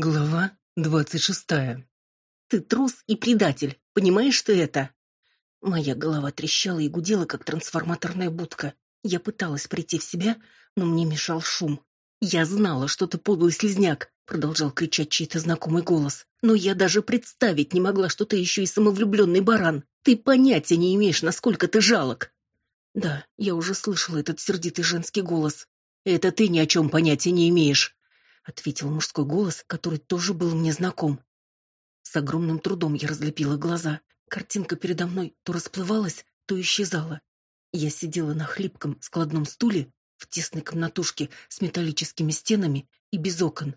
Глава двадцать шестая. Ты трус и предатель, понимаешь ты это? Моя голова трещала и гудела, как трансформаторная будка. Я пыталась прийти в себя, но мне мешал шум. Я знала, что ты подлый слезняк, продолжал кричать чей-то знакомый голос. Но я даже представить не могла, что ты еще и самовлюбленный баран. Ты понятия не имеешь, насколько ты жалок. Да, я уже слышала этот сердитый женский голос. Это ты ни о чем понятия не имеешь ответил мужской голос, который тоже был мне знаком. С огромным трудом я разлепила глаза. Картинка передо мной то расплывалась, то исчезала. Я сидела на хлипком складном стуле в тесной комнатушке с металлическими стенами и без окон.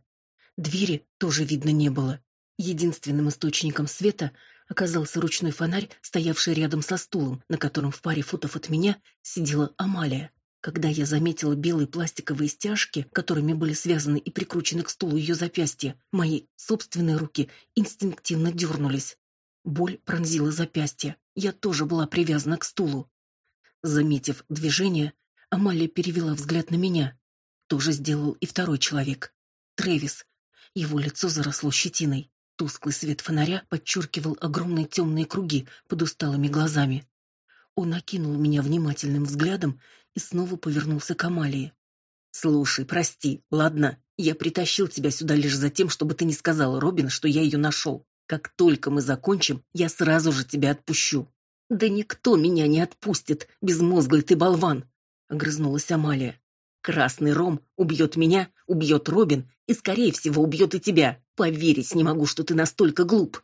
Двери тоже видно не было. Единственным источником света оказался ручной фонарь, стоявший рядом со стулом, на котором в паре футов от меня сидела Амалия. Когда я заметила белые пластиковые стяжки, которыми были связаны и прикручены к стулу ее запястья, мои собственные руки инстинктивно дернулись. Боль пронзила запястье. Я тоже была привязана к стулу. Заметив движение, Амалия перевела взгляд на меня. То же сделал и второй человек. Трэвис. Его лицо заросло щетиной. Тусклый свет фонаря подчеркивал огромные темные круги под усталыми глазами. Он окинул меня внимательным взглядом и снова повернулся к Амалии. Слушай, прости, ладно? Я притащил тебя сюда лишь за тем, чтобы ты не сказала Робин, что я ее нашел. Как только мы закончим, я сразу же тебя отпущу. Да никто меня не отпустит, безмозглый ты болван, огрызнулась Амалия. Красный ром убьет меня, убьет Робин и, скорее всего, убьет и тебя. Поверить не могу, что ты настолько глуп.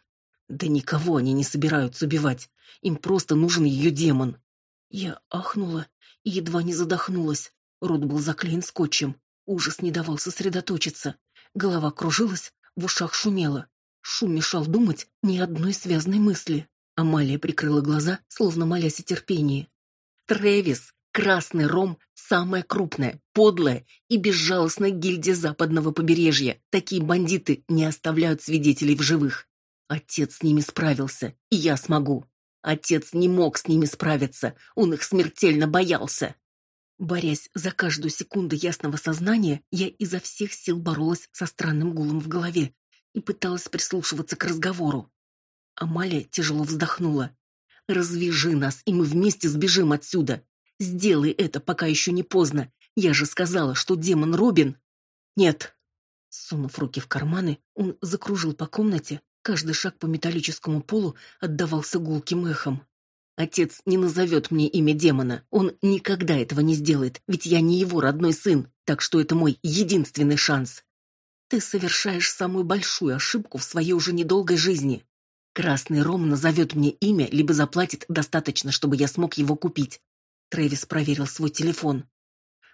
Да никого они не собираются убивать. Им просто нужен ее демон. Я ахнула едва не задохнулась. Рот был заклеен скотчем. Ужас не давал сосредоточиться. Голова кружилась, в ушах шумело. Шум мешал думать ни одной связной мысли. Амалия прикрыла глаза, словно молясь о терпении. Трэвис, Красный Ром самая крупная, подлая и безжалостная гильдия западного побережья. Такие бандиты не оставляют свидетелей в живых. Отец с ними справился, и я смогу. Отец не мог с ними справиться, он их смертельно боялся. Борясь за каждую секунду ясного сознания, я изо всех сил боролась со странным гулом в голове и пыталась прислушиваться к разговору. Амалия тяжело вздохнула. «Развяжи нас, и мы вместе сбежим отсюда. Сделай это, пока еще не поздно. Я же сказала, что демон Робин...» «Нет». Сунув руки в карманы, он закружил по комнате, Каждый шаг по металлическому полу отдавался гулким эхом. Отец не назовет мне имя демона. Он никогда этого не сделает, ведь я не его родной сын, так что это мой единственный шанс. Ты совершаешь самую большую ошибку в своей уже недолгой жизни. Красный Ром назовет мне имя, либо заплатит достаточно, чтобы я смог его купить. Трэвис проверил свой телефон.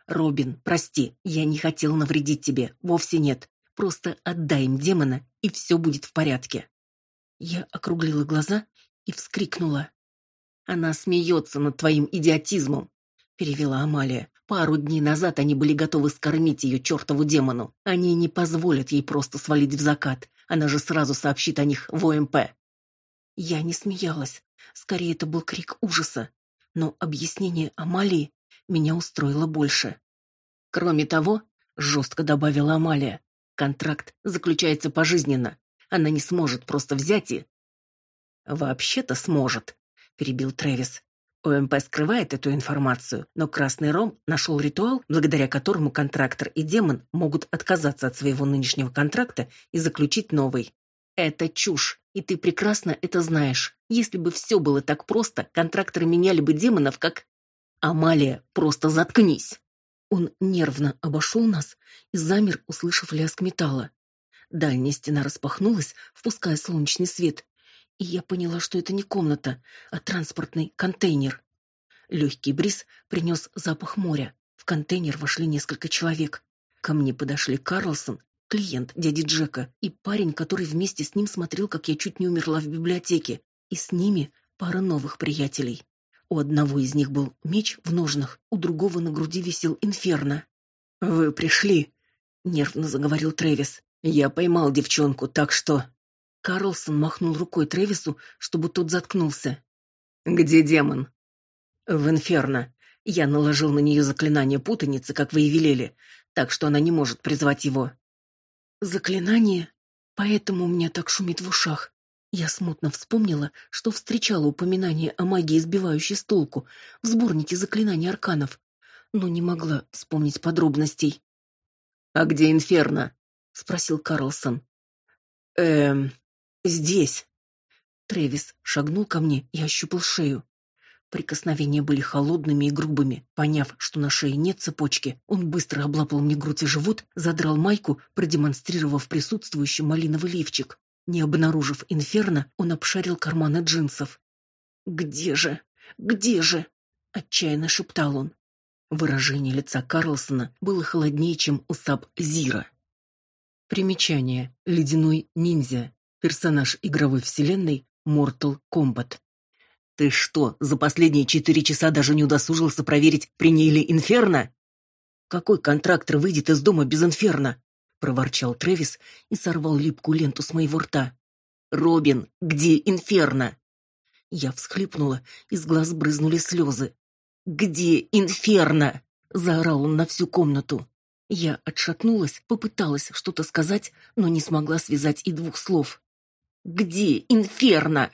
Робин, прости, я не хотел навредить тебе, вовсе нет. Просто отдай им демона, и все будет в порядке. Я округлила глаза и вскрикнула. Она смеется над твоим идиотизмом, перевела Амалия. Пару дней назад они были готовы скормить ее чертову демону. Они не позволят ей просто свалить в закат. Она же сразу сообщит о них в ОМП. Я не смеялась. Скорее, это был крик ужаса. Но объяснение Амалии меня устроило больше. Кроме того, жестко добавила Амалия, Контракт заключается пожизненно. Она не сможет просто взять и... Вообще-то сможет, перебил Трэвис. ОМП скрывает эту информацию, но Красный Ром нашел ритуал, благодаря которому контрактор и демон могут отказаться от своего нынешнего контракта и заключить новый. Это чушь, и ты прекрасно это знаешь. Если бы все было так просто, контракторы меняли бы демонов как... Амалия, просто заткнись. Он нервно обошел нас и замер, услышав лязг металла. Дальняя стена распахнулась, впуская солнечный свет, и я поняла, что это не комната, а транспортный контейнер. Легкий бриз принес запах моря. В контейнер вошли несколько человек. Ко мне подошли Карлсон, клиент дяди Джека, и парень, который вместе с ним смотрел, как я чуть не умерла в библиотеке, и с ними пара новых приятелей. У одного из них был меч в ножнах, у другого на груди висел инферно. Вы пришли, нервно заговорил Трэвис. Я поймал девчонку, так что Карлсон махнул рукой Трэвису, чтобы тот заткнулся. Где демон? В инферно. Я наложил на нее заклинание путаницы, как вы и велели, так что она не может призвать его. Заклинание? Поэтому у меня так шумит в ушах. Я смутно вспомнила, что встречала упоминание о магии, сбивающей с толку, в сборнике заклинаний арканов, но не могла вспомнить подробностей. «А где Инферно?» — спросил Карлсон. «Эм, здесь». Тревис шагнул ко мне и ощупал шею. Прикосновения были холодными и грубыми. Поняв, что на шее нет цепочки, он быстро облапал мне грудь и живот, задрал майку, продемонстрировав присутствующий малиновый лифчик. Не обнаружив инферно, он обшарил карманы джинсов. «Где же? Где же?» — отчаянно шептал он. Выражение лица Карлсона было холоднее, чем у Саб Зира. Примечание. Ледяной ниндзя. Персонаж игровой вселенной Mortal Kombat. «Ты что, за последние четыре часа даже не удосужился проверить, при ней ли инферно?» «Какой контрактор выйдет из дома без инферно?» Проворчал Трэвис и сорвал липкую ленту с моего рта. Робин, где Инферно? Я всхлипнула, из глаз брызнули слезы. Где Инферно? заорал он на всю комнату. Я отшатнулась, попыталась что-то сказать, но не смогла связать и двух слов. Где Инферно?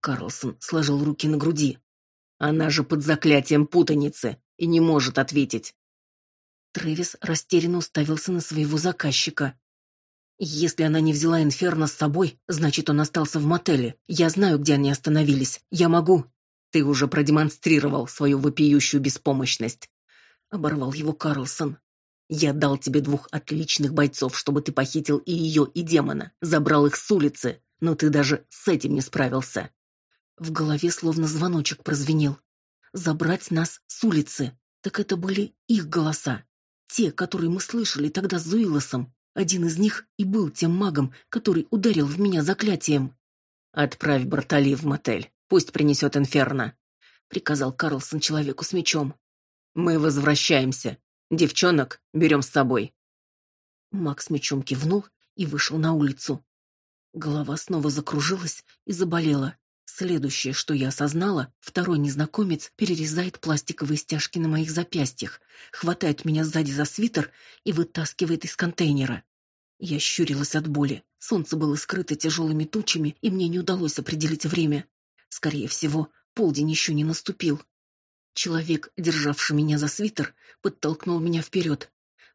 Карлсон сложил руки на груди. Она же под заклятием путаницы и не может ответить. Трэвис растерянно уставился на своего заказчика. Если она не взяла Инферно с собой, значит, он остался в мотеле. Я знаю, где они остановились. Я могу. Ты уже продемонстрировал свою вопиющую беспомощность. Оборвал его Карлсон. Я дал тебе двух отличных бойцов, чтобы ты похитил и ее, и демона, забрал их с улицы, но ты даже с этим не справился. В голове словно звоночек прозвенел. Забрать нас с улицы. Так это были их голоса. Те, которые мы слышали тогда с Зуилосом, один из них и был тем магом, который ударил в меня заклятием. «Отправь Бартали в мотель. Пусть принесет инферно», — приказал Карлсон человеку с мечом. «Мы возвращаемся. Девчонок берем с собой». Маг с мечом кивнул и вышел на улицу. Голова снова закружилась и заболела. Следующее, что я осознала, второй незнакомец перерезает пластиковые стяжки на моих запястьях, хватает меня сзади за свитер и вытаскивает из контейнера. Я щурилась от боли. Солнце было скрыто тяжелыми тучами, и мне не удалось определить время. Скорее всего, полдень еще не наступил. Человек, державший меня за свитер, подтолкнул меня вперед.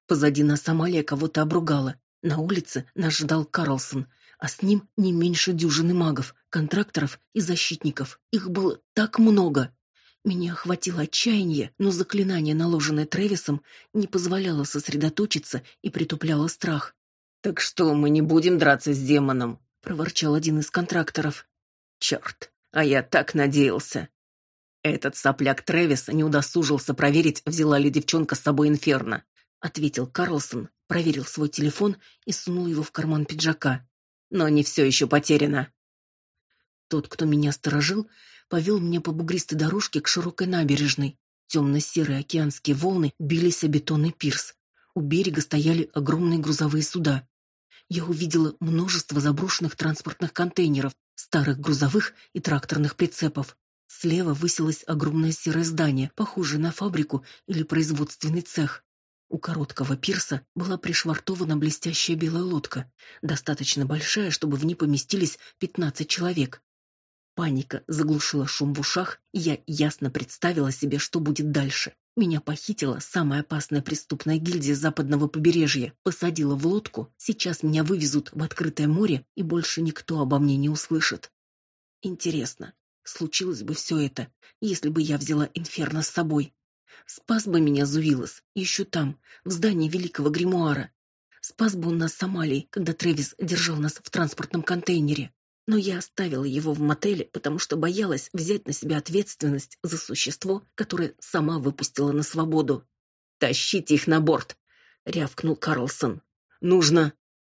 Позади нас Амалия кого-то обругала. На улице нас ждал Карлсон, а с ним не меньше дюжины магов, контракторов и защитников. Их было так много. Меня охватило отчаяние, но заклинание, наложенное Тревисом, не позволяло сосредоточиться и притупляло страх. «Так что, мы не будем драться с демоном?» — проворчал один из контракторов. «Черт, а я так надеялся!» «Этот сопляк Тревис не удосужился проверить, взяла ли девчонка с собой инферно», — ответил Карлсон, проверил свой телефон и сунул его в карман пиджака но не все еще потеряно. Тот, кто меня сторожил, повел меня по бугристой дорожке к широкой набережной. Темно-серые океанские волны бились о бетонный пирс. У берега стояли огромные грузовые суда. Я увидела множество заброшенных транспортных контейнеров, старых грузовых и тракторных прицепов. Слева высилось огромное серое здание, похожее на фабрику или производственный цех. У короткого пирса была пришвартована блестящая белая лодка, достаточно большая, чтобы в ней поместились пятнадцать человек. Паника заглушила шум в ушах, и я ясно представила себе, что будет дальше. Меня похитила самая опасная преступная гильдия западного побережья, посадила в лодку, сейчас меня вывезут в открытое море, и больше никто обо мне не услышит. Интересно, случилось бы все это, если бы я взяла Инферно с собой? Спас бы меня Зуилос, еще там, в здании Великого Гримуара. Спас бы он нас с Амалией, когда Трэвис держал нас в транспортном контейнере. Но я оставила его в мотеле, потому что боялась взять на себя ответственность за существо, которое сама выпустила на свободу. «Тащите их на борт!» — рявкнул Карлсон. «Нужно...»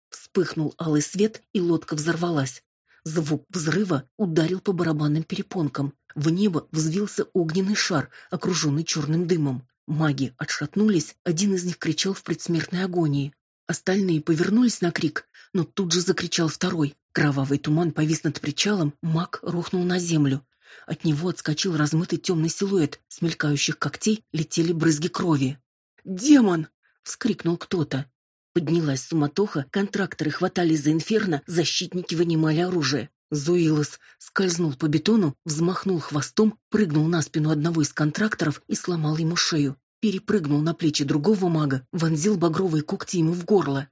Вспыхнул алый свет, и лодка взорвалась. Звук взрыва ударил по барабанным перепонкам. В небо взвился огненный шар, окруженный черным дымом. Маги отшатнулись, один из них кричал в предсмертной агонии. Остальные повернулись на крик, но тут же закричал второй. Кровавый туман повис над причалом, маг рухнул на землю. От него отскочил размытый темный силуэт, с мелькающих когтей летели брызги крови. «Демон!» — вскрикнул кто-то. Поднялась суматоха, контракторы хватали за инферно, защитники вынимали оружие. Зуилос скользнул по бетону, взмахнул хвостом, прыгнул на спину одного из контракторов и сломал ему шею. Перепрыгнул на плечи другого мага, вонзил багровые когти ему в горло.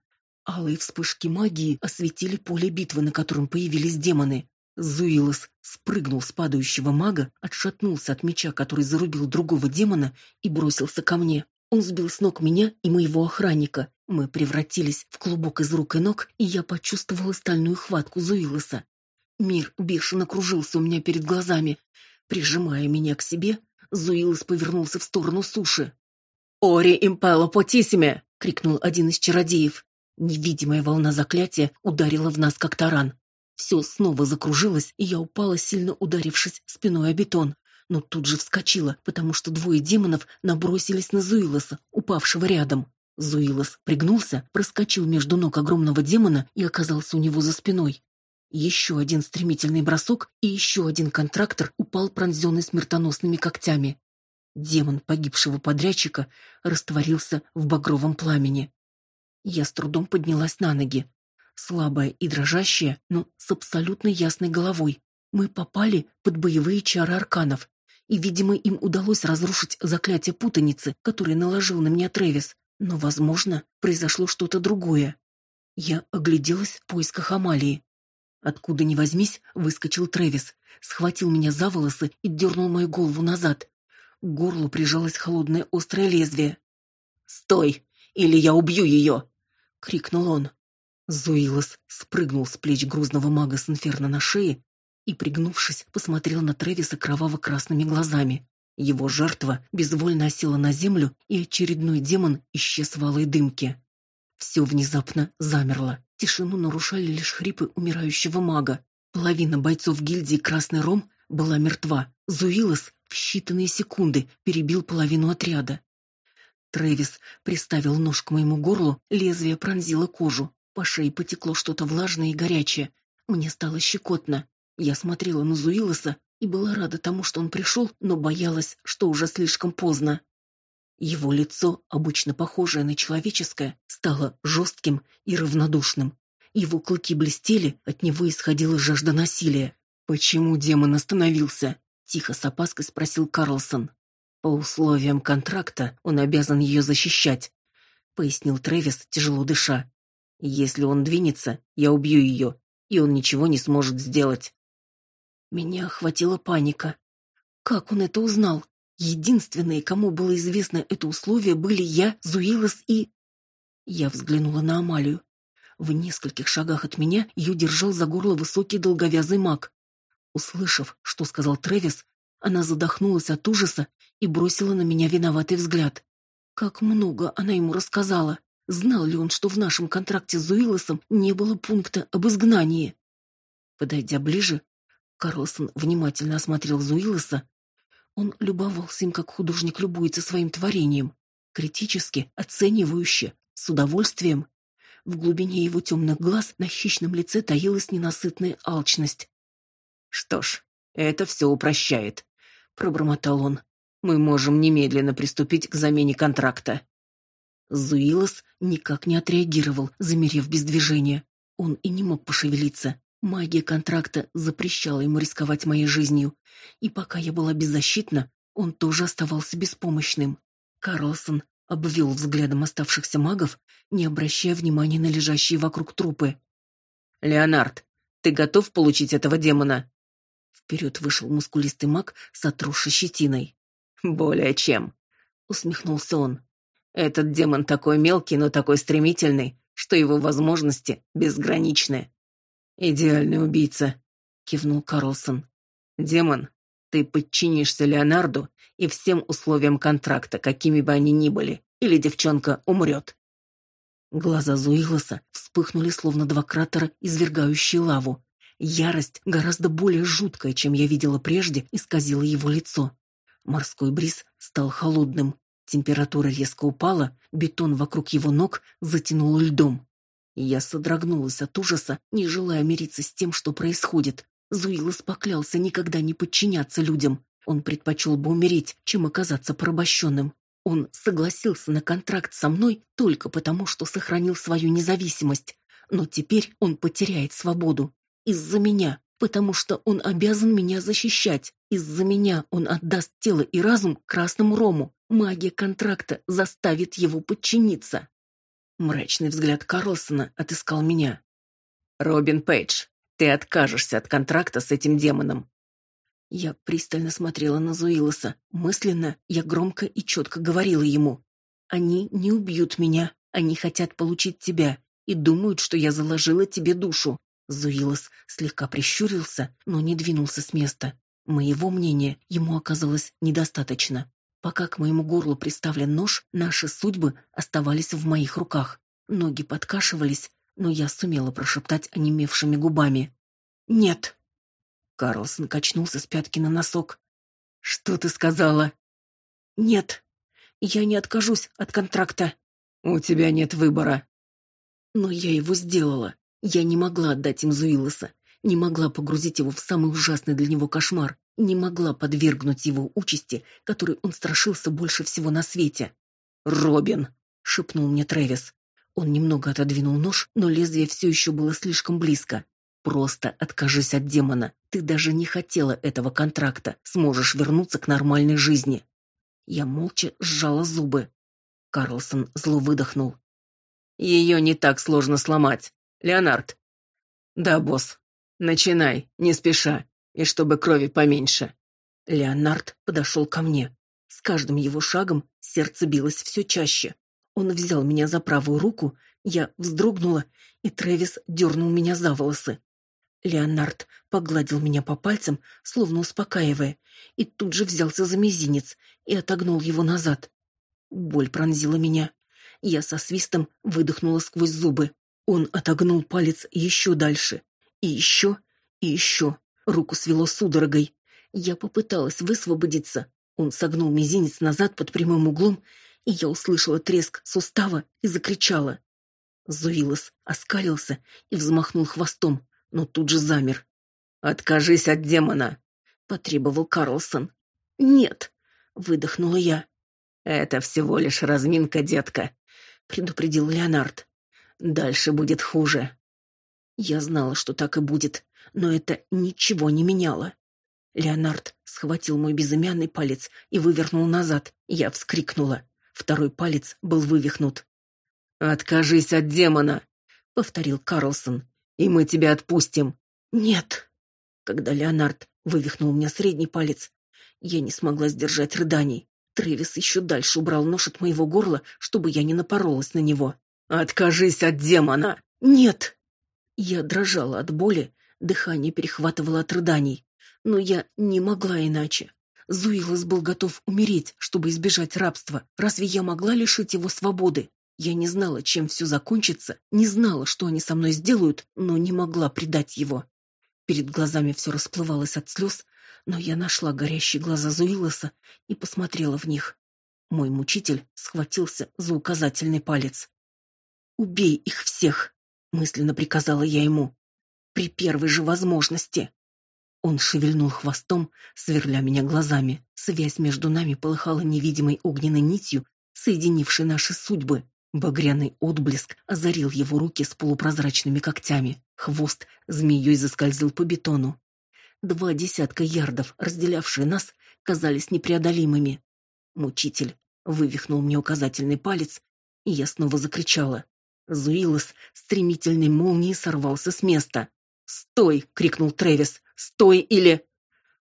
Алые вспышки магии осветили поле битвы, на котором появились демоны. Зуилос спрыгнул с падающего мага, отшатнулся от меча, который зарубил другого демона, и бросился ко мне. Он сбил с ног меня и моего охранника. Мы превратились в клубок из рук и ног, и я почувствовала стальную хватку Зуилоса. Мир бешено кружился у меня перед глазами. Прижимая меня к себе, Зуилос повернулся в сторону суши. «Ори импело потисиме!» — крикнул один из чародеев. Невидимая волна заклятия ударила в нас, как таран. Все снова закружилось, и я упала, сильно ударившись спиной о бетон. Но тут же вскочила, потому что двое демонов набросились на Зуилоса, упавшего рядом. Зуилос пригнулся, проскочил между ног огромного демона и оказался у него за спиной. Еще один стремительный бросок, и еще один контрактор упал пронзенный смертоносными когтями. Демон погибшего подрядчика растворился в багровом пламени. Я с трудом поднялась на ноги. Слабая и дрожащая, но с абсолютно ясной головой. Мы попали под боевые чары арканов, и, видимо, им удалось разрушить заклятие путаницы, которое наложил на меня Тревис. Но, возможно, произошло что-то другое. Я огляделась в поисках Амалии. Откуда ни возьмись, выскочил Трэвис, схватил меня за волосы и дернул мою голову назад. К горлу прижалось холодное острое лезвие. «Стой, или я убью ее!» — крикнул он. Зуилос спрыгнул с плеч грузного мага с инферно на шее и, пригнувшись, посмотрел на Трэвиса кроваво-красными глазами. Его жертва безвольно осела на землю, и очередной демон исчез в алой дымке. Все внезапно замерло. Тишину нарушали лишь хрипы умирающего мага. Половина бойцов гильдии «Красный Ром» была мертва. Зуилос в считанные секунды перебил половину отряда. Трэвис приставил нож к моему горлу, лезвие пронзило кожу. По шее потекло что-то влажное и горячее. Мне стало щекотно. Я смотрела на Зуилоса и была рада тому, что он пришел, но боялась, что уже слишком поздно. Его лицо, обычно похожее на человеческое, стало жестким и равнодушным. Его клыки блестели, от него исходила жажда насилия. «Почему демон остановился?» — тихо с опаской спросил Карлсон. «По условиям контракта он обязан ее защищать», — пояснил Трэвис, тяжело дыша. «Если он двинется, я убью ее, и он ничего не сможет сделать». Меня охватила паника. Как он это узнал? Единственные, кому было известно это условие, были я, Зуилос и... Я взглянула на Амалию. В нескольких шагах от меня ее держал за горло высокий долговязый маг. Услышав, что сказал Трэвис, она задохнулась от ужаса и бросила на меня виноватый взгляд. Как много она ему рассказала. Знал ли он, что в нашем контракте с Зуилосом не было пункта об изгнании? Подойдя ближе, Карлсон внимательно осмотрел Зуилоса он любовался им, как художник любуется своим творением, критически, оценивающе, с удовольствием. В глубине его темных глаз на хищном лице таилась ненасытная алчность. «Что ж, это все упрощает», — пробормотал он. «Мы можем немедленно приступить к замене контракта». Зуилос никак не отреагировал, замерев без движения. Он и не мог пошевелиться. Магия контракта запрещала ему рисковать моей жизнью, и пока я была беззащитна, он тоже оставался беспомощным. Карлсон обвел взглядом оставшихся магов, не обращая внимания на лежащие вокруг трупы. «Леонард, ты готов получить этого демона?» Вперед вышел мускулистый маг с отросшей щетиной. «Более чем», — усмехнулся он. «Этот демон такой мелкий, но такой стремительный, что его возможности безграничны. «Идеальный убийца», — кивнул Карлсон. «Демон, ты подчинишься Леонарду и всем условиям контракта, какими бы они ни были, или девчонка умрет». Глаза Зуилоса вспыхнули, словно два кратера, извергающие лаву. Ярость, гораздо более жуткая, чем я видела прежде, исказила его лицо. Морской бриз стал холодным. Температура резко упала, бетон вокруг его ног затянуло льдом. Я содрогнулась от ужаса, не желая мириться с тем, что происходит. Зуилос поклялся никогда не подчиняться людям. Он предпочел бы умереть, чем оказаться порабощенным. Он согласился на контракт со мной только потому, что сохранил свою независимость. Но теперь он потеряет свободу. Из-за меня, потому что он обязан меня защищать. Из-за меня он отдаст тело и разум красному рому. Магия контракта заставит его подчиниться. Мрачный взгляд Карлсона отыскал меня. «Робин Пейдж, ты откажешься от контракта с этим демоном. Я пристально смотрела на Зуилоса. Мысленно я громко и четко говорила ему. «Они не убьют меня. Они хотят получить тебя и думают, что я заложила тебе душу». Зуилос слегка прищурился, но не двинулся с места. Моего мнения ему оказалось недостаточно. Пока к моему горлу приставлен нож, наши судьбы оставались в моих руках. Ноги подкашивались, но я сумела прошептать онемевшими губами. «Нет!» Карлсон качнулся с пятки на носок. «Что ты сказала?» «Нет, я не откажусь от контракта». «У тебя нет выбора». Но я его сделала. Я не могла отдать им Зуилоса, не могла погрузить его в самый ужасный для него кошмар, не могла подвергнуть его участи, которой он страшился больше всего на свете. «Робин!» — шепнул мне Трэвис. Он немного отодвинул нож, но лезвие все еще было слишком близко. Просто откажись от демона. Ты даже не хотела этого контракта. Сможешь вернуться к нормальной жизни. Я молча сжала зубы. Карлсон зло выдохнул. Ее не так сложно сломать. Леонард. Да, босс. Начинай, не спеша, и чтобы крови поменьше. Леонард подошел ко мне. С каждым его шагом сердце билось все чаще. Он взял меня за правую руку, я вздрогнула, и Трэвис дернул меня за волосы. Леонард погладил меня по пальцам, словно успокаивая, и тут же взялся за мизинец и отогнул его назад. Боль пронзила меня. Я со свистом выдохнула сквозь зубы. Он отогнул палец еще дальше. И еще, и еще. Руку свело судорогой. Я попыталась высвободиться. Он согнул мизинец назад под прямым углом, и я услышала треск сустава и закричала. Зуилос оскалился и взмахнул хвостом но тут же замер. «Откажись от демона!» — потребовал Карлсон. «Нет!» — выдохнула я. «Это всего лишь разминка, детка», — предупредил Леонард. «Дальше будет хуже». Я знала, что так и будет, но это ничего не меняло. Леонард схватил мой безымянный палец и вывернул назад. Я вскрикнула. Второй палец был вывихнут. «Откажись от демона!» — повторил Карлсон и мы тебя отпустим. Нет. Когда Леонард вывихнул мне средний палец, я не смогла сдержать рыданий. Трэвис еще дальше убрал нож от моего горла, чтобы я не напоролась на него. Откажись от демона. Нет. Я дрожала от боли, дыхание перехватывало от рыданий, но я не могла иначе. Зуилос был готов умереть, чтобы избежать рабства. Разве я могла лишить его свободы? Я не знала, чем все закончится, не знала, что они со мной сделают, но не могла предать его. Перед глазами все расплывалось от слез, но я нашла горящие глаза Зуилоса и посмотрела в них. Мой мучитель схватился за указательный палец. «Убей их всех!» — мысленно приказала я ему. «При первой же возможности!» Он шевельнул хвостом, сверля меня глазами. Связь между нами полыхала невидимой огненной нитью, соединившей наши судьбы. Багряный отблеск озарил его руки с полупрозрачными когтями. Хвост змеей заскользил по бетону. Два десятка ярдов, разделявшие нас, казались непреодолимыми. Мучитель вывихнул мне указательный палец, и я снова закричала. Зуилос стремительной молнией сорвался с места. «Стой!» — крикнул Трэвис. «Стой или...»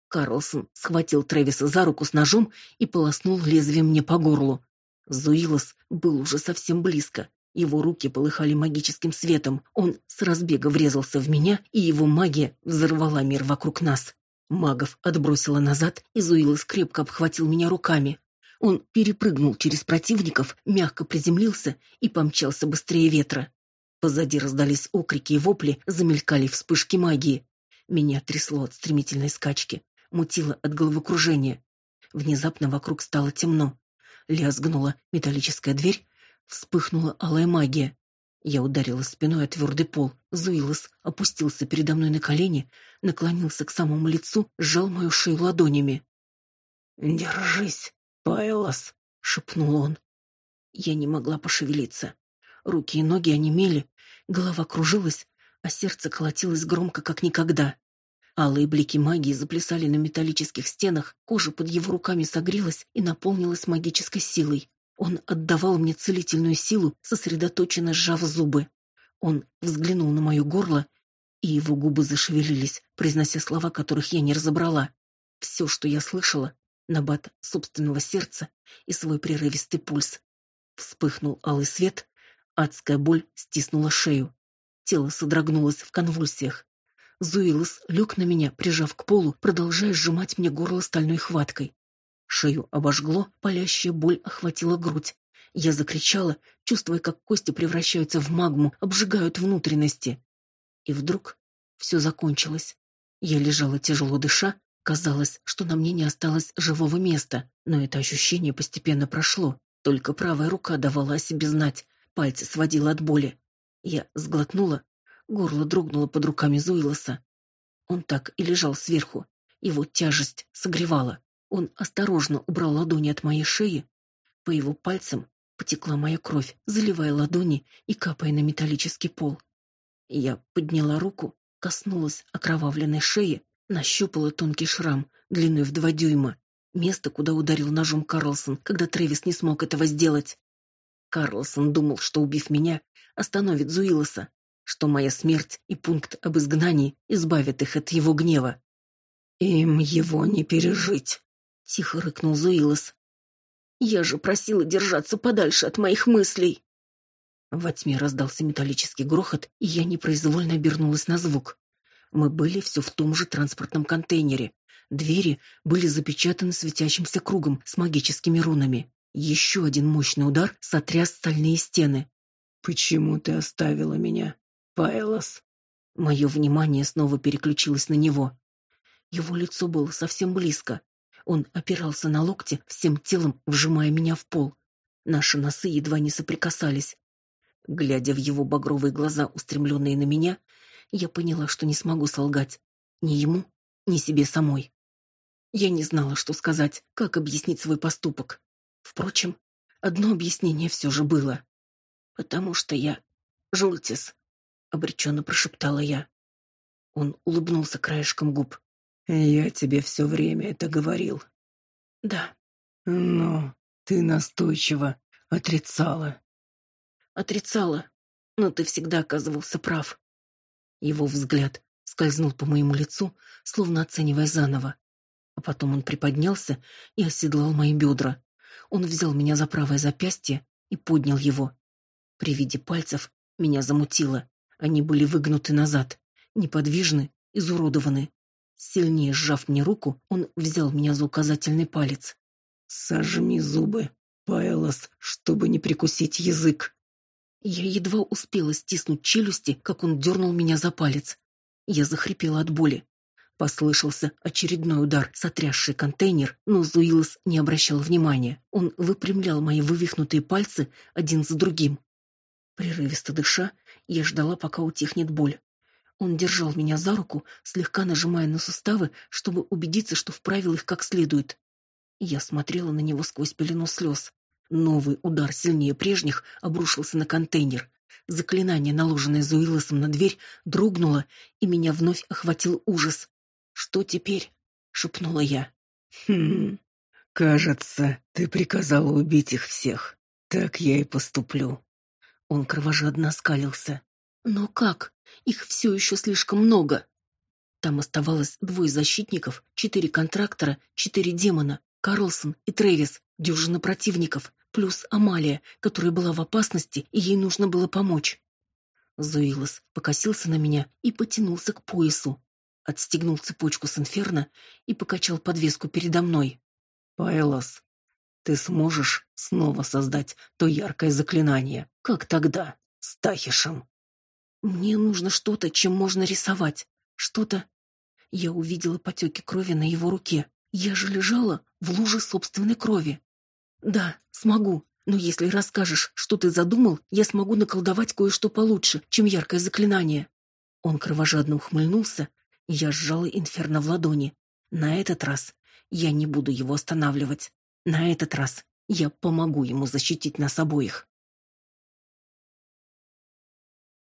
Карлсон схватил Трэвиса за руку с ножом и полоснул лезвием мне по горлу. Зуилос был уже совсем близко. Его руки полыхали магическим светом. Он с разбега врезался в меня, и его магия взорвала мир вокруг нас. Магов отбросило назад, и Зуилос крепко обхватил меня руками. Он перепрыгнул через противников, мягко приземлился и помчался быстрее ветра. Позади раздались окрики и вопли, замелькали вспышки магии. Меня трясло от стремительной скачки, мутило от головокружения. Внезапно вокруг стало темно лязгнула металлическая дверь, вспыхнула алая магия. Я ударила спиной о твердый пол. Зуилос опустился передо мной на колени, наклонился к самому лицу, сжал мою шею ладонями. «Держись, Пайлос!» — шепнул он. Я не могла пошевелиться. Руки и ноги онемели, голова кружилась, а сердце колотилось громко, как никогда. Алые блики магии заплясали на металлических стенах, кожа под его руками согрелась и наполнилась магической силой. Он отдавал мне целительную силу, сосредоточенно сжав зубы. Он взглянул на мое горло, и его губы зашевелились, произнося слова, которых я не разобрала. Все, что я слышала, набат собственного сердца и свой прерывистый пульс. Вспыхнул алый свет, адская боль стиснула шею. Тело содрогнулось в конвульсиях. Зуилос лег на меня, прижав к полу, продолжая сжимать мне горло стальной хваткой. Шею обожгло, палящая боль охватила грудь. Я закричала, чувствуя, как кости превращаются в магму, обжигают внутренности. И вдруг все закончилось. Я лежала тяжело дыша, казалось, что на мне не осталось живого места, но это ощущение постепенно прошло. Только правая рука давала о себе знать, пальцы сводила от боли. Я сглотнула, горло дрогнуло под руками Зуилоса. Он так и лежал сверху, его тяжесть согревала. Он осторожно убрал ладони от моей шеи. По его пальцам потекла моя кровь, заливая ладони и капая на металлический пол. Я подняла руку, коснулась окровавленной шеи, нащупала тонкий шрам длиной в два дюйма, место, куда ударил ножом Карлсон, когда Трэвис не смог этого сделать. Карлсон думал, что, убив меня, остановит Зуилоса, что моя смерть и пункт об изгнании избавят их от его гнева. «Им его не пережить», — тихо рыкнул Зуилос. «Я же просила держаться подальше от моих мыслей». Во тьме раздался металлический грохот, и я непроизвольно обернулась на звук. Мы были все в том же транспортном контейнере. Двери были запечатаны светящимся кругом с магическими рунами. Еще один мощный удар сотряс стальные стены. «Почему ты оставила меня, Пайлос?» Мое внимание снова переключилось на него. Его лицо было совсем близко. Он опирался на локти, всем телом вжимая меня в пол. Наши носы едва не соприкасались. Глядя в его багровые глаза, устремленные на меня, я поняла, что не смогу солгать. Ни ему, ни себе самой. Я не знала, что сказать, как объяснить свой поступок. Впрочем, одно объяснение все же было. «Потому что я Жультис», — обреченно прошептала я. Он улыбнулся краешком губ. «Я тебе все время это говорил». «Да». «Но ты настойчиво отрицала». «Отрицала, но ты всегда оказывался прав». Его взгляд скользнул по моему лицу, словно оценивая заново. А потом он приподнялся и оседлал мои бедра. Он взял меня за правое запястье и поднял его. При виде пальцев меня замутило. Они были выгнуты назад, неподвижны, изуродованы. Сильнее сжав мне руку, он взял меня за указательный палец. «Сожми зубы, Пайлос, чтобы не прикусить язык». Я едва успела стиснуть челюсти, как он дернул меня за палец. Я захрипела от боли. Послышался очередной удар, сотрясший контейнер, но Зуилос не обращал внимания. Он выпрямлял мои вывихнутые пальцы один за другим. Прерывисто дыша, я ждала, пока утихнет боль. Он держал меня за руку, слегка нажимая на суставы, чтобы убедиться, что вправил их как следует. Я смотрела на него сквозь пелену слез. Новый удар сильнее прежних обрушился на контейнер. Заклинание, наложенное Зуилосом на дверь, дрогнуло, и меня вновь охватил ужас. Что теперь? шепнула я. Хм. Кажется, ты приказала убить их всех. Так я и поступлю. Он кровожадно оскалился. Но как? Их все еще слишком много. Там оставалось двое защитников, четыре контрактора, четыре демона, Карлсон и Трэвис, дюжина противников, плюс Амалия, которая была в опасности, и ей нужно было помочь. Зуилос покосился на меня и потянулся к поясу отстегнул цепочку с инферно и покачал подвеску передо мной. «Пайлос, ты сможешь снова создать то яркое заклинание, как тогда, с Тахишем?» «Мне нужно что-то, чем можно рисовать. Что-то...» Я увидела потеки крови на его руке. Я же лежала в луже собственной крови. «Да, смогу, но если расскажешь, что ты задумал, я смогу наколдовать кое-что получше, чем яркое заклинание». Он кровожадно ухмыльнулся я сжала инферно в ладони. На этот раз я не буду его останавливать. На этот раз Я помогу ему защитить нас обоих.